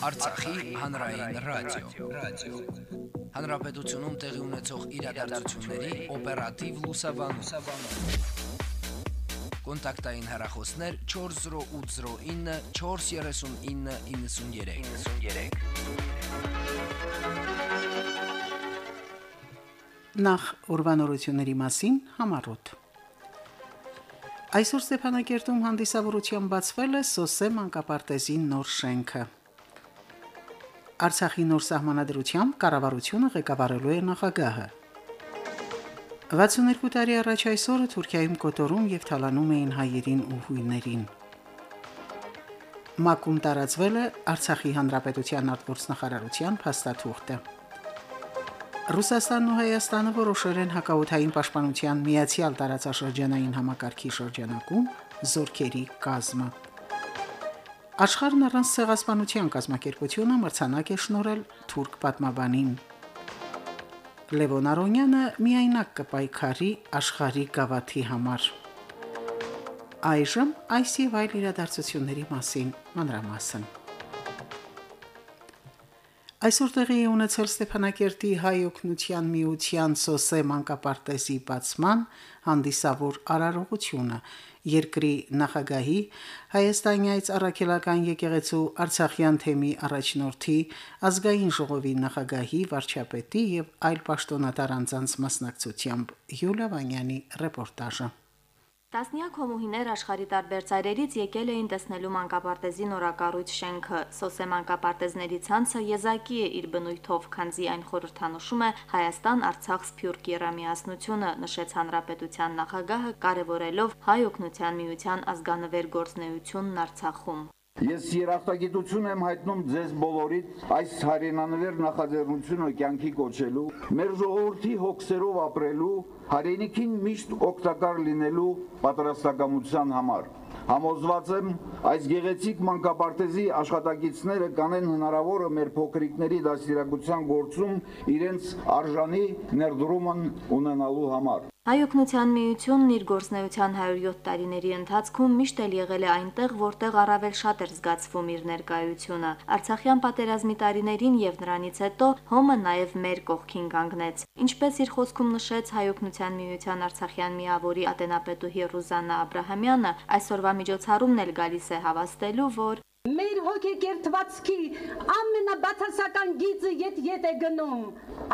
Արցախի հանրային ռադիո, ռադիո։ Հանրապետությունում տեղի ունեցող իրադարձությունների օպերատիվ լուսաբանում։ Կոնտակտային հեռախոսներ 40809 43993։ 93 Նախ ուրվանորությունների մասին համառոտ։ Այսօր Ստեփանակերտում հանդիսավորության բացվել է Սոսե մանկապարտեզի նոր շենքը։ Արցախի նոր սահմանադրությամբ կառավարությունը ղեկավարելու է նախագահը։ 62 տարի առաջ այսօրը Թուրքիայում կոտորում եւ թալանում էին հայերին ու հույներին։ Մակում տարածվել է Արցախի հանրապետության արտգործնախարարության փաստաթուղթը։ Ռուսաստանն ու Հայաստանը որոշել են հակաօթային պաշտպանության միացյալ տարածաշրջանային համակարգի շրջանակում զորքերի կազմը։ Աշխարհն առանց ցեղասպանության կազմակերպությունը մրցանակ է շնորհել թուրք պատմաբանին։ Լևոն Արոնյանը միայնակ կպայքարի աշխարհի գավաթի համար։ Այժմ այս եւ այլ իրադարձությունների մասին մանրամասն։ Այսօր տեղի է ունեցել Ստեփանակերտի հայ օկնության միության Սոսե մանկապարտեզի բացման հանդիսավոր արարողությունը երկրի նախագահի Հայաստանյայց առաքելական եկեղեցու Արցախյան թեմի առաջնորդի ազգային ժողովի նախագահի վարչապետի եւ այլ պաշտոնատար անձանց մասնակցությամբ Յուլիա Վանյանի ռեպորտաժը Տասնյակ հոմուհիներ աշխարի տարբեր ծայրերից եկել էին տեսնելու մանկապարտեզի նորակառույց շենքը։ Սոսե մանկապարտեզների ցանցը եզակի է իր բնույթով, քանզի այն խորհրդանշում է Հայաստան-Արցախ սփյուռք երամիասնությունը, նշեց հանրապետության նախագահը, կարևորելով հայ օգնության միության ազգանվեր գործնեությունն Արցախում։ Ես երախտագիտություն եմ հայտնում ձեզ բոլորիդ այս հայրենանվեր նախաձեռնությունը կյանքի կոչելու, մեր ժողովրդի հոգսերով ապրելու, հայրենիքին միշտ օգտակար լինելու պատրաստակամության համար։ Համոզված եմ, այս գեղեցիկ մանկապարտեզի աշխատակիցները կանեն հնարավորը մեր փոքրիկների դաստիարակության գործում իրենց արժանի ներդրումն ունենալու համար։ Հայօգնության միությունն իր գործնեության 107 տարիների ընթացքում միշտ էլ եղել է այնտեղ, որտեղ առավել շատ էր զգացվում իր ներկայությունը։ Արցախյան պատերազմի տարիներին եւ նրանից հետո հոմը նաեւ մեր կողքին կանգնեց։ Ինչպես իր խոսքում նշեց Հայօգնության միության Արցախյան միավորի ատենապետուհի Ռուզաննա Աբ รา համյանը, այսօրվա միջոցառումն էլ գալիս է հավաստելու, որ Մեր հոգեկերտվածքի ամենաբացասական գիծը ետ-ետ է գնում։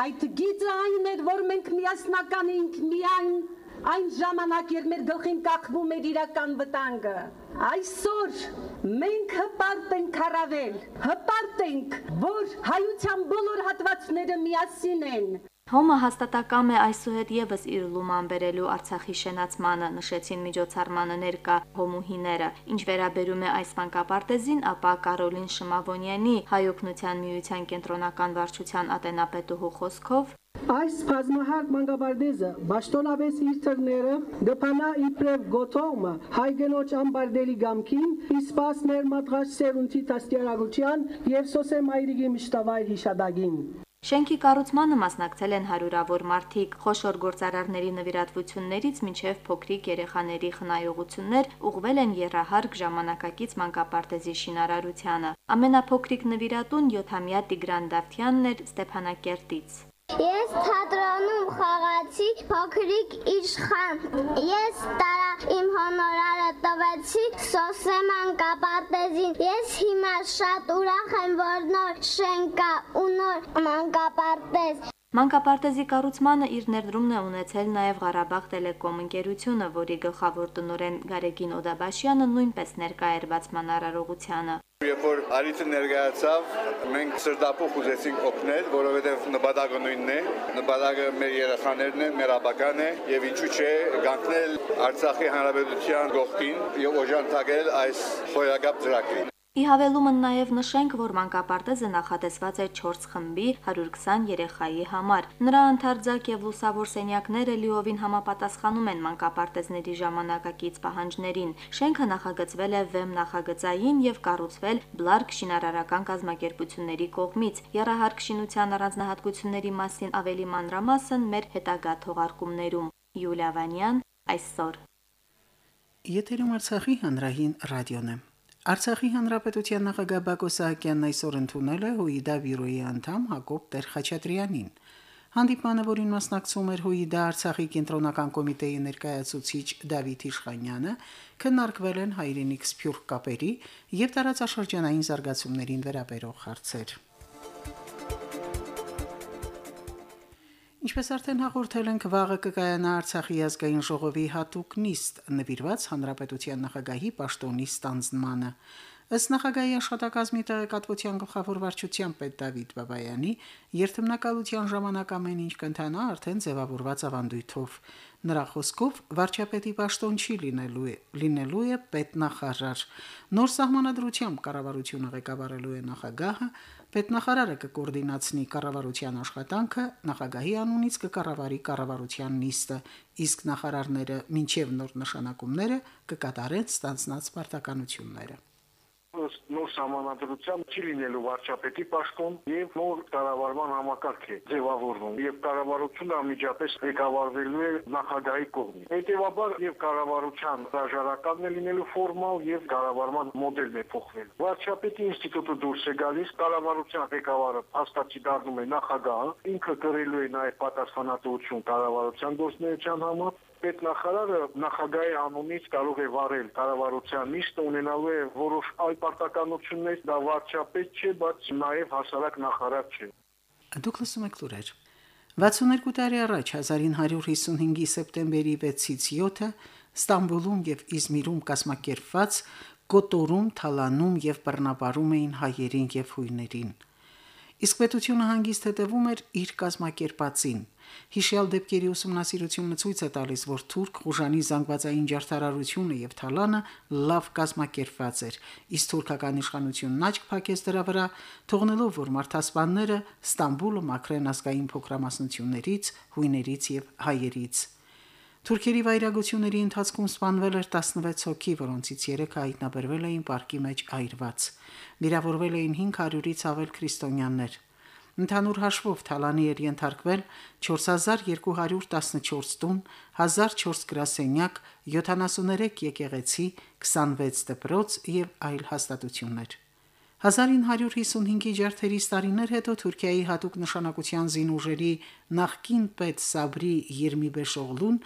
Այդ գիծը այն էր, որ մենք միասնական էինք միայն այն ժամանակ, երբ մեր գլխին կախվում էր իրական վտանգը։ Այսօր մենք հպարտ ենք առավել, հպարտ ենք, որ հայության բոլոր հատվածները միասին են։ Հոմը հաստատակամ է այսուհետ եւս իր լուման բերելու Արցախի շենացմանը, նշեցին միջոցառմանը ներկա հոմուհիները։ Ինչ վերաբերում է այս մանկապարտեզին, ապա Կարոլին Շմավոնյանի հայօգնության միության կենտրոնական վարչության ատենապետուհու խոսքով. Այս բազմահարկ մանկապարտեզը ճշտոնավես իր թղները դփանա իբրև գոթողը հայ գնոջ ամբարդելի գամքին, իսպաս ներմատղաշ սերունցի տաստիարագության եւ սոսե մայրիգի մշտավայր հիշադագին։ Շենքի կառուցմանը մասնակցել են հարյուրավոր մարդիկ, խոշոր գործարարների նվիրատվություններից մինչև փոքրիկ երեխաների խնայողություններ ուղղվել են երահարկ ժամանակակից մանկապարտեզի շինարարությանը։ Ամենափոքրիկ նվիրատուն 7-ամյա Տիգրան Դավթյանն էր Ստեփանակերտից։ Ես թատրոնում խաղացի փոքրիկ իշխան։ Ես տարա իմ հոնորարը տվեցի Սոսեման կապարտեզին։ Ես հիմա շատ ուրախ եմ, որ նոր շենք կա ու նոր մանկապարտեզ։ Մանկապարտեզի կառուցմանը իր ներդրումն է ունեցել նաև Ղարաբաղ Տելեկոմ ընկերությունը, որի գլխավոր տնօրեն Գարեգին Օդաբաշյանը նույնպես ներկա էր բացման արարողությանը։ Երբ որ արիթը ներկայացավ, մենք սրտապուխ ուզեցինք օգնել, որովհետև նպատակը նույնն է, նպատակը մեր երեխաներն են, մեր ապական է, եւ ինչու՞ չէ, գանկնել Արցախի հանրապետության գողքին եւ օժանդակել այս խոյակապ ծրագրին։ Ի հավելումն նաև նշենք, որ մանկապարտեզը նախատեսված է 4 խմբի 120 երեխայի համար։ Նրա ընդարձակ եւ լուսավոր սենյակները լիովին համապատասխանում են մանկապարտեզների ժամանակակից պահանջներին։ Շենքը նախագծվել է վեմ նախագծային եւ կառուցվել Բլարկ շինարարական կազմակերպությունների կողմից։ Երահարկ շինության առանձնահատկությունների մասին ավելի մանրամասն մեր հետագա թողարկումներում։ Յուլիա Վանյան այսօր Եթերում Արցախի հանրային ռադիոն է։ Արցախի հանրապետության նախագահ Բակո Սահակյանն այսօր ընդունել է ՀՈՒԻԴԱ բյուրոյի անդամ Հակոբ Տեր-Խաչատրյանին։ Հանդիպմանը, որին մասնակցում էր ՀՈՒԻԴԱ Արցախի կենտրոնական կոմիտեի ներկայացուցիչ Դավիթ Իշխանյանը, քննարկվել են հայրենիք սփյուռք կապերի եւ տարածաշրջանային զարգացումներին վերաբերող հարցեր։ Ինչպես արդեն հաղորդել ենք, վաղը կկայանա Արցախի ազգային ժողովի հատուկ նիստ նվիրված հանրապետության նախագահի պաշտոնի ստանձնմանը։ Ըստ նախագահի աշխատակազմի տեղեկատվության գլխավոր վարչության պետ Դավիթ Բաբայանի, երթմնակալության ժամանակ ամեն ինչ կընթանա արդեն ձևավորված ավանդույթով։ Նրա խոսքով վարչապետի պաշտոն չի լինելու է, լինելու է պետնախարար։ Նոր սահմանադրությամբ կառավարությունը ղեկավարելու է նախագահը, պետնախարարը կկոորդինացնի կառավարության աշխատանքը, նախագահի անունից կկառավարի կառավարության նիստը, իսկ նախարարները մինչև նոր նշանակումները կկատարեն ստանցնած պարտականությունները նոր համանadrության չի լինելու վարչապետի պաշտոն եւ նոր կառավարման համակարգ է ձևավորվում եւ կառավարությունը անմիջապես ղեկավարվելու է նախագահի կողմից։ Հետևաբար եւ կառավարության հրաժարականն է լինելու ֆորմալ եւ կառավարման մոդելն է փոխվել։ Վարչապետի ինստիտուտը դուրս է գալիս, կառավարության ղեկավարը հաստատի դառնում է նախագահը, ինքը կրելու է նաեւ պատասխանատվություն կառավարության գործունեության համար պետնախարարը նախագահի անունից կարող է վարել կառավարության նիստը ունենալու է որոշ այլ պարտականություններ, դա վարչապետ չէ, բայց նաև հասարակ նախարար չէ։ Դուք լսում եք լուրեր։ 62 տարի առաջ 1955-ի սեպտեմբերի 6-ից 7-ը Ստամբուլում եւ Իզմիրում կազմակերպված կոտորում, թալանում եւ բռնաբարում էին հայերին եւ հույներին։ Իսկ պետությունը հանգիստ հետևում էր իր կազմակերպածին։ Հիշյալ դեպքերի ուսումնասիրությունը ցույց է տալիս, որ թուրք խուժանի զանգվածային ջարդարարությունը եւ թալանը լավ կազմակերպված էր, իսկ թուրքական իշխանությունն աչք փակեց դրա վրա, թողնելով, որ մարդասպանները Ստամբուլը մաքրեն ազգային փոքրամասնություններից, հույներից եւ հայերից։ Թուրքերի վայրագությունների ընթացքում սպանվել էր 16 հոգի, որոնցից 3-ը հայտնաբերվել էին պարկի մեջ այրված։ Վիրավորվել էին 500-ից ավել քրիստոնյաներ։ Ընդհանուր հաշվով թալանի էր ենթարկվել 4214 տուն, 1004 գրասենյակ, 73 եկեղեցի, 26 դպրոց եւ այլ հաստատություններ։ 1955-ի ջարդերի տարիներ հետո Թուրքիայի հատուկ նշանակության զինուժերի նախկին պետ Սաբրի Երմիբեշօղլուն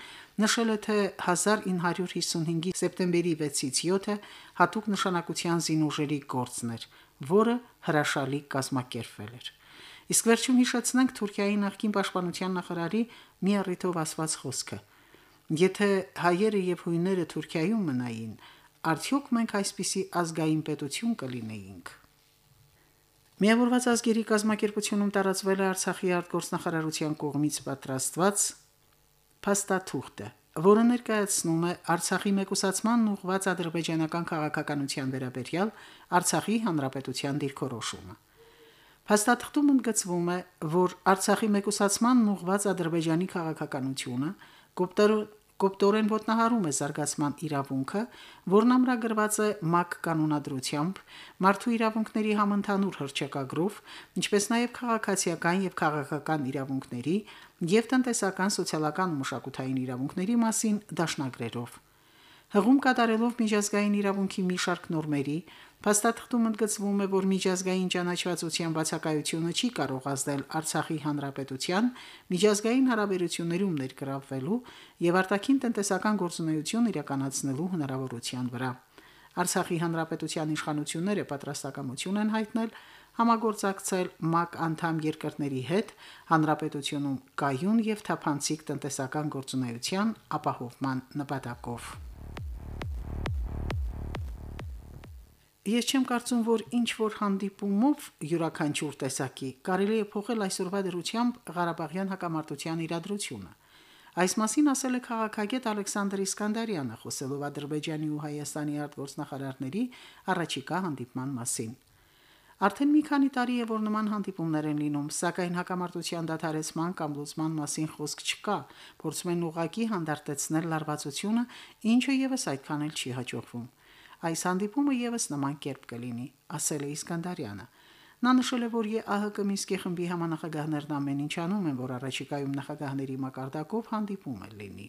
նշել է, թե 1955-ի սեպտեմբերի 6-ից 7-ը հատուկ նշանակության զինուժերի գործն էր, որը հրաշալի կազմակերպվել էր։ Իսկ վերջում հիշեցնենք Թուրքիայի նախկին պաշտպանության նախարարի մի առիթով ասված խոսքը. Եթե հայերը եւ հույները Թուրքիայում մնային, արդյոք մենք այսպիսի ազգային պետություն կլինեինք։ Միավորված ազգերի կազմակերպությունում տարածվել է Արցախի արտգործնախարարության կողմից պատրաստված փաստաթուղթը, որը ներկայացնում է Արցախի մեկուսացման ուղղված ադրբեջանական քաղաքականության վերաբերյալ Արցախի հանրապետության դիրքորոշումը։ Փաստաթղթում ընդգծվում է, որ Արցախի մեկուսացման ուղղված Ադրբեջանի քաղաքականությունը կոպտորեն ոտնահարում է զարգացման իրավունքը, որն ամրագրված է ՄԱԿ կանոնադրությամբ, մարդու իրավունքների համընդհանուր հռչակագրով, ինչպես նաև քաղաքացիական եւ քաղաքական իրավունքների եւ տնտեսական, սոցիալական ու մշակութային իրավունքների մասին դաշնագրերով։ Հղում կատարելով միջազգային իրավունքի մի շարք նորմերի, փաստաթղթում ընդգծվում է, որ միջազգային ճանաչվածության բացակայությունը չի կարող ազդել Արցախի հանրապետության միջազգային հարաբերություններում ներգրավվելու եւ արտաքին տնտեսական գործունեություն իրականացնելու հնարավորության վրա։ Արցախի հանրապետության իշխանությունները պատրաստակամություն են հայտնել համագործակցել ՄԱԿ անդամ երկրների հետ հանրապետությունում կայուն եւ թափանցիկ տնտեսական գործունեության ապահովման նպատակով։ Ես չեմ կարծում, որ ինչ որ հանդիպումով յուրաքանչյուր տեսակի կարելի է փոխել այսօրվա դրությամբ Ղարաբաղյան հակամարտության իրադրությունը։ Այս մասին ասել է քաղաքագետ Ալեքսանդր Իսկանդարյանը, խոսելով Ադրբեջանի ու Հայաստանի արտգործնախարարների առաջիկա հանդիպման մասին։ Արդեն մի քանի տարի է, որ նման հանդիպումներ են լինում, սակայն հակամարտության դադարեցման կամ լուծման մասին խոսք չկա, փորձում են ուղակի հանդարտեցնել լարվածությունը, ինչը եւս այդքան էլ չի հաջողվում։ Այս հանդիպումը եւս նման կերպ կլինի, ասել է Իսկանդարյանը։ Նա նշել է, որ ԵԱՀԿ Մինսկի խմբի համանախագահներն ամեն ինչ անում են, որ առաջիկայում նախագահների մակարդակով հանդիպում լինի։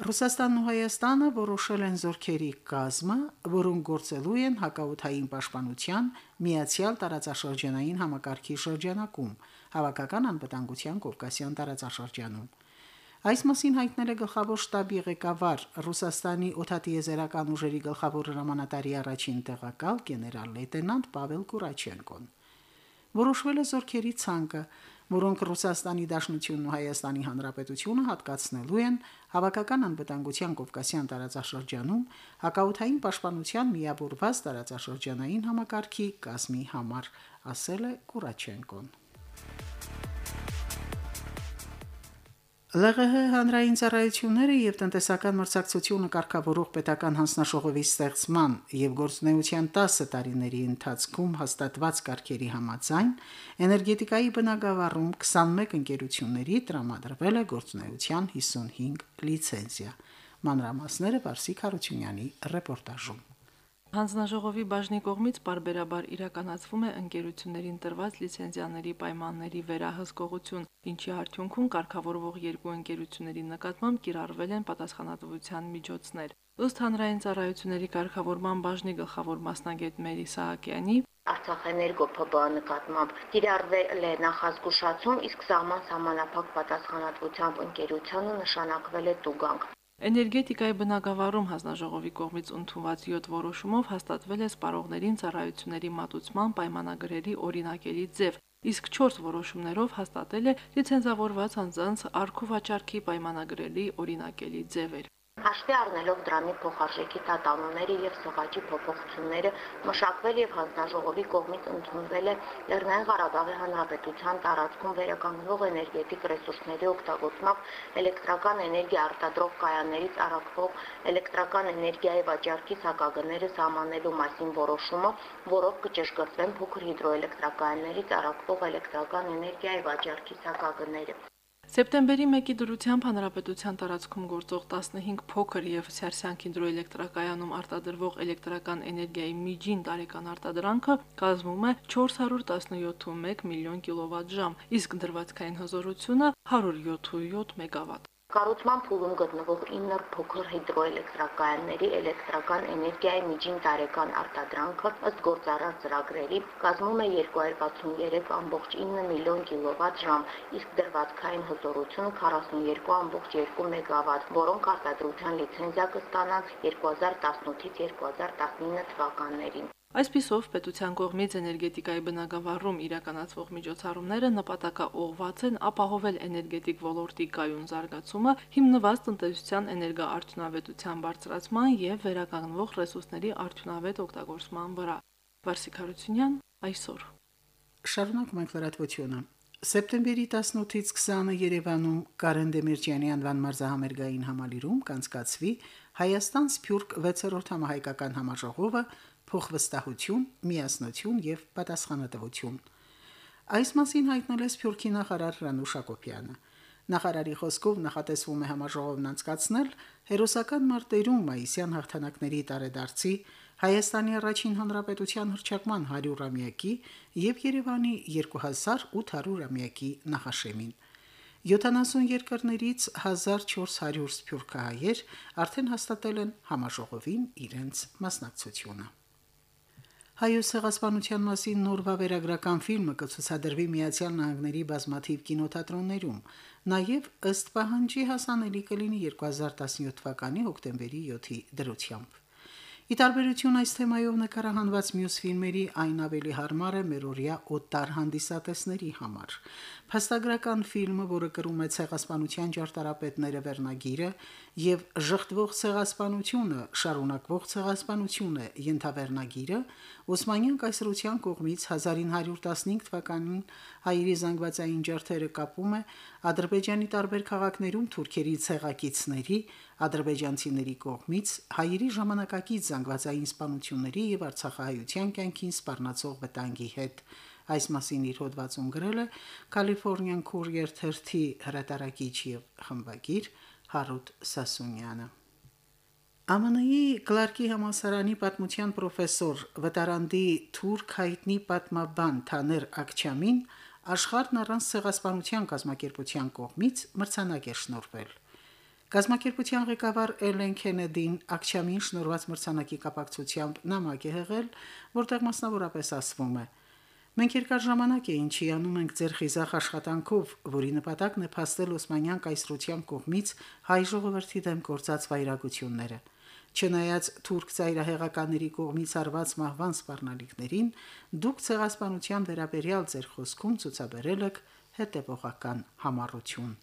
Ռուսաստանն ու Հայաստանը որոշել են զորքերի կազմը, որոնք գործելու են հակաօթային պաշտպանության միացյալ տարածաշրջանային համակարգի շրջանակում, հավաքական անվտանգության Կովկասյան տարածաշրջանում։ Այս մասին հայտնել է գլխավոր շտաբի ղեկավար Ռուսաստանի օթատիեզերական ուժերի գլխավոր հրամանատարի առաջին տեղակալ գեներալ լեյտենանտ Պավել Կուրաչենկոն։ Որոշվել է զորքերի ցանկը, որոնք Ռուսաստանի Դաշնությունն ու Հայաստանի Հանրապետությունը հատկացնելու են հավաքական անվտանգության Կովկասյան տարածաշրջանում հակաօթային պաշտպանության միավորված տարածաշրջանային համակարգի կազմի համար, ասել է Կուրաչենկոն։ ԼՂՀ հանրային ծառայությունները եւ տնտեսական մրցակցությունը կարգավորող պետական հանձնաշողովի ստեղծման եւ գործունեության 10 տարիների ընթացքում հաստատված կարգերի համաձայն էներգետիկայի բնագավառում 21 ընկերությունների տրամադրվել է գործունեության 55 լիցենզիա։ Մանրամասները Վարսիկ Հարությունյանի ռեպորտաժում։ Հանձնաժողովի բաժնի կողմից բարբերաբար իրականացվում է ընկերություններին տրված լիցենզիաների պայմանների վերահսկողություն, ինչի արդյունքում կարգավորվող երկու ընկերությունների նկատմամբ կիրառվել են պատասխանատվության միջոցներ։ Ըստ հանրային ծառայությունների կարգավորման բաժնի գլխավոր մասնագետ Մերի Սահակյանի, Արցախ էներգո ՓԲ նկատմամբ կիրառվել է նախազգուշացում, իսկ սահման սահմանափակ պատասխանատվությամբ ընկերությանը նշանակվել է տուգանք։ Էներգետիկայի բնագավառում հանձնաժողովի կողմից ընդունված 7 որոշումով հաստատվել է սպառողներին ծառայությունների մատուցման պայմանագրերի օրինակելի ձև, իսկ 4 որոշումներով հաստատել է լիցենզավորված անձանց արխիվ վաճառքի պայմանագրերի օրինակելի ձևեր։ Հաշվի առնելով դրամի փոխարժեքի տատանումները եւ սղաճի փոփոխությունները, մշակվել եւ հանձնաժողովի կողմից ընդունվել է Լեռնային Ղարաբաղի Հանրապետության տարածքում վերականգնվող էներգետիկ ռեսուրսների օգտագործմամբ էլեկտրական էներգիա արտադրող կայաններից առաքվող էլեկտրական էներգիայի վաճառքի սակագները սահմանելու մասին որոշումը, որով կճշգրտվեն փոքր հիդրոէլեկտրակայաններից առաքվող էլեկտրական էներգիայի վաճառքի սակագները։ Սեպտեմբերի 1-ի դրությամբ հանրապետության տարածքում գործող 15 փոքր եւ Սարսյանք հիդրոէլեկտրակայանում արտադրվող էլեկտրական էներգիայի միջին տարեկան արտադրանքը կազմում է 417.1 միլիոն կիլովատ-ժամ, իսկ դրվածքային հզորությունը 107.7 մեգավատ։ Կառուցման փուլում գտնվող 9 փոքր հիդրոէլեկտրակայանների էլեկտրական էներգիայի միջին տարեկան արտադրանքը ըստ գործառան ծրագրերի կազմում է 263.9 միլիոն կիլովատ-ժամ, իսկ դրվածքային հզորությունը 42.2 մեգավատ, որոնք արտադրության լիցենզիա կստանան 2018-ից 2019 թվականներին։ Այսպիսով պետության կողմից էներգետիկայի բնագավառում իրականացվող միջոցառումները նպատակաուղղված են ապահովել էներգետիկ ոլորտի կայուն զարգացումը, հիմնված տնտեսության էներգոարդյունավետության բարձրացման եւ վերականգնվող ռեսուրսների արդյունավետ օգտագործման վրա։ Վարսիկ Հարությունյան այսօր։ Շարունակում ենք լրատվությունը։ Սեպտեմբերի 18-ից 20-ը Երևանում Կարեն Դեմիրճյանի անվան մարզահամերգային համալիրում կանցկացվի Հայաստան Սփյուռք 6-րդ համահայկական համաժողովը փոխվստահություն, միասնություն եւ պատասխանատվություն։ Այս մասին հայտնել է Սփյուռքի նախարար Ռանուշ Ակոբյանը։ Նախարարի խոսքով նախատեսվում է համաժողովն անցկացնել հերոսական մարտերում մայիսյան հաղթանակների տարեդարձի Հայաստանի առաջին հանրապետության հռչակման 100-ամյակի եւ Երևանի 2800-ամյակի նախաշեմին։ 70 երկրներից 1400 սփյուռքահայեր արդեն հաստատել են համաժողովին իրենց մասնակցությունը։ Հայոց ցեղասպանության մասին նոր վավերագրական ֆիլմը կցուցադրվի Միացյալ Նահանգների բազմաթիվ կինոթատրոններում, նաև ըստ պահանջի հասանելի կլինի 2017 թվականի հոկտեմբերի 7-ի դրությամբ։ Ի տարբերություն այս թեմայով նկարահանված մյուս ֆիլմերի այն ավելի հարմար է մերօրյա օտար հանդիսատեսների համար։ Փաստագրական ֆիլմը, որը կրում է ցեղասպանության ջարդարապետները վերնագիրը եւ ժխտվող ցեղասպանությունը, շարունակվող ցեղասպանությունը ենթավերնագիրը, Օսմանյան կայսրության կողմից 1915 թվականին հայերի զանգվածային ջարդերը կապում է Ադրբեջանի տարբեր քաղաքներում թուրքերի ցեղակիցների, ադրբեջանցիների կողմից հայերի ժամանակակից զանգվածային սպանությունների եւ արցախահայության կյանքին սպառնացող վտանգի հետ։ Այս մասին իր հոդվածում գրել է Californian Courier 30 հրատարակիչ եւ խմբագիր Հարութ Սասունյանը։ ԱՄՆ-ի Կլարկի համալսարանի պատմության պրոֆեսոր վտարանդի թուրք հայտնի պատմաբան Թաներ Ակչամին աշխարհն առանց ցեղասպանության կազմակերպության կողմից մրցանակ է շնորհվել։ Գազམ་ակերպության ղեկավար Էլեն Քենեդին ակչամին շնորհված մրցանակի կապակցությամբ նամակ է հղել, որտեղ մասնավորապես ասվում է. Մենք երկար ժամանակ է ինչի անում ենք ձեր խիզախ աշխատանքով, որի նպատակն է փաստել Օսմանյան կայսրության կողմից հայ ժողովրդի դեմ գործած վայրագությունները։ Չնայած թուրք ծայրահեղականների կողմից արված մահվան սպառնալիքներին, դուք ցեղասպանության վերաբերյալ ձեր խոսքում ցուցաբերել եք հետևողական համառություն։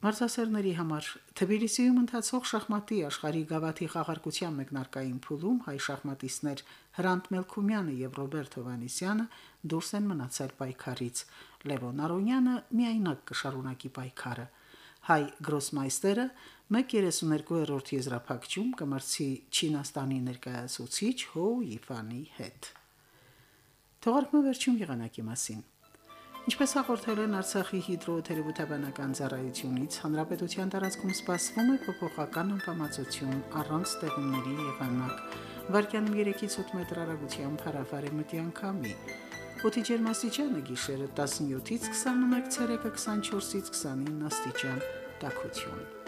Մարզասերների համար. Թբիլիսիում ընթացող շախմատի աշխարհի գավաթի խաղարկության մեկնարկային փուլում հայ շախմատիստներ Հրանտ Մելքումյանը եւ Ռոբերտ Հովանեսյանը դուրս են մնացել պայքարից։ Լևոն Արոնյանը միայնակ կշարունակի պայքարը։ Հայ գրոսմայստերը 1.32-րդ եզրափակում կմրցի Չինաստանի ներկայացուցիչ Հո Իֆանի հետ։ Թողարկման վերջում եղանակի մասին։ Ինչպես հաղորդել են Արցախի հիդրոթերապևտաբանական ծառայությունից, հանրապետության տարածքում սպասվում է փոփոխական անբավարարություն առանց ստեղումների եղանակ։ Վարկյանում 3-ից 8 մետր հեռագությամբ հարավարի մտի անկամի։ Օդի ջերմաստիճանը գիշերը 17-ից 21 ցելսիուսը 24-ից 29 աստիճան տաքություն։